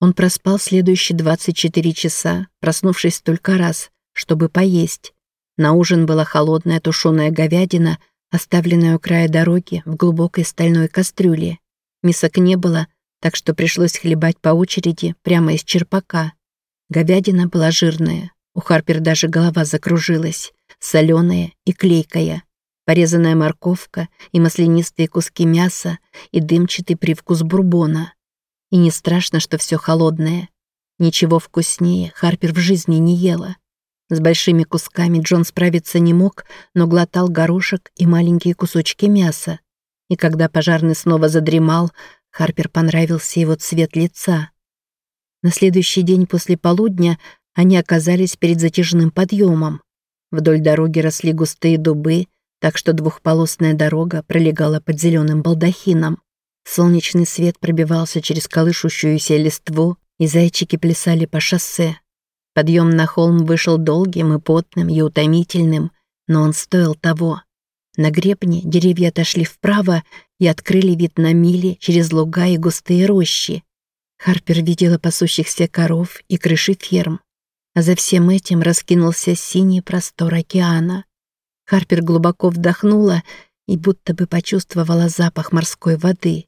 Он проспал следующие 24 часа, проснувшись столько раз, чтобы поесть. На ужин была холодная тушеная говядина, оставленная у края дороги в глубокой стальной кастрюле. Мисок не было, так что пришлось хлебать по очереди прямо из черпака. Говядина была жирная, у Харпер даже голова закружилась, соленая и клейкая. Порезанная морковка и маслянистые куски мяса и дымчатый привкус бурбона. И не страшно, что все холодное. Ничего вкуснее Харпер в жизни не ела. С большими кусками Джон справиться не мог, но глотал горошек и маленькие кусочки мяса. И когда пожарный снова задремал, Харпер понравился его цвет лица. На следующий день после полудня они оказались перед затяжным подъемом. Вдоль дороги росли густые дубы, так что двухполосная дорога пролегала под зеленым балдахином. Солнечный свет пробивался через колышущуюся листву, и зайчики плясали по шоссе. Подъем на холм вышел долгим и потным, и утомительным, но он стоил того. На гребне деревья отошли вправо и открыли вид на мили через луга и густые рощи. Харпер видела пасущихся коров и крыши ферм. А за всем этим раскинулся синий простор океана. Харпер глубоко вдохнула и будто бы почувствовала запах морской воды.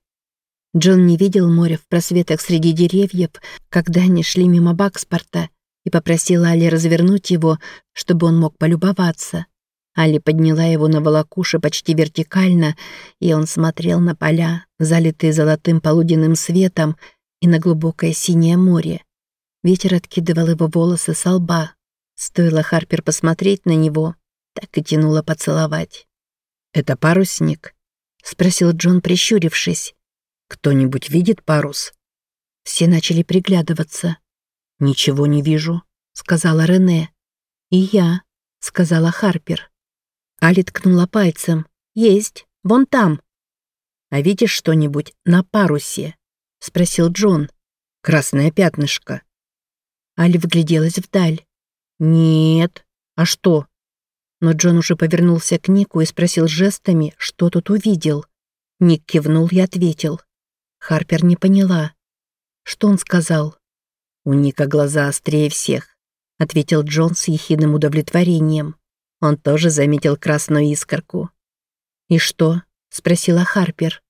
Джон не видел моря в просветах среди деревьев, когда они шли мимо Бакспорта, и попросил Али развернуть его, чтобы он мог полюбоваться. Али подняла его на волокуши почти вертикально, и он смотрел на поля, залитые золотым полуденным светом, и на глубокое синее море. Ветер откидывал его волосы со лба. Стоило Харпер посмотреть на него, так и тянуло поцеловать. «Это парусник?» — спросил Джон, прищурившись. «Кто-нибудь видит парус?» Все начали приглядываться. «Ничего не вижу», — сказала Рене. «И я», — сказала Харпер. Али ткнула пальцем. «Есть, вон там». «А видишь что-нибудь на парусе?» — спросил Джон. «Красное пятнышко». Али вгляделась вдаль. «Нет. А что?» Но Джон уже повернулся к Нику и спросил жестами, что тут увидел. Ник кивнул и ответил. Харпер не поняла. Что он сказал? «У Ника глаза острее всех», — ответил Джон с ехидным удовлетворением. Он тоже заметил красную искорку. «И что?» — спросила Харпер.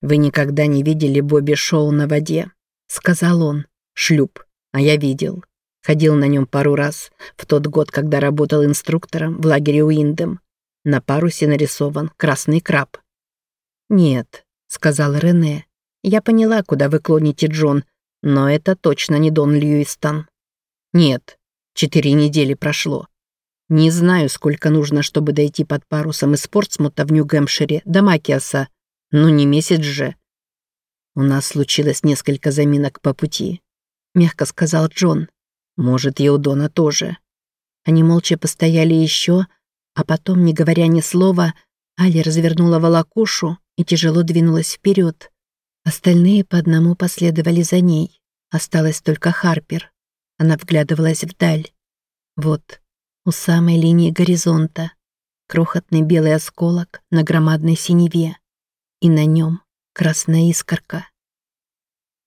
«Вы никогда не видели Бобби Шоу на воде?» — сказал он. «Шлюп. А я видел. Ходил на нем пару раз, в тот год, когда работал инструктором в лагере Уиндем. На парусе нарисован красный краб». «Нет», — сказал Рене. «Я поняла, куда вы клоните, Джон, но это точно не Дон Льюистон». «Нет, четыре недели прошло. Не знаю, сколько нужно, чтобы дойти под парусом из Портсмута в Нью-Гэмпшире до Макиаса, но не месяц же. У нас случилось несколько заминок по пути, мягко сказал Джон. Может, и у Дона тоже. Они молча постояли еще, а потом, не говоря ни слова, Али развернула волокушу и тяжело двинулась вперед. Остальные по одному последовали за ней. Осталась только Харпер. Она вглядывалась вдаль. Вот, у самой линии горизонта, крохотный белый осколок на громадной синеве, и на нем красная искорка.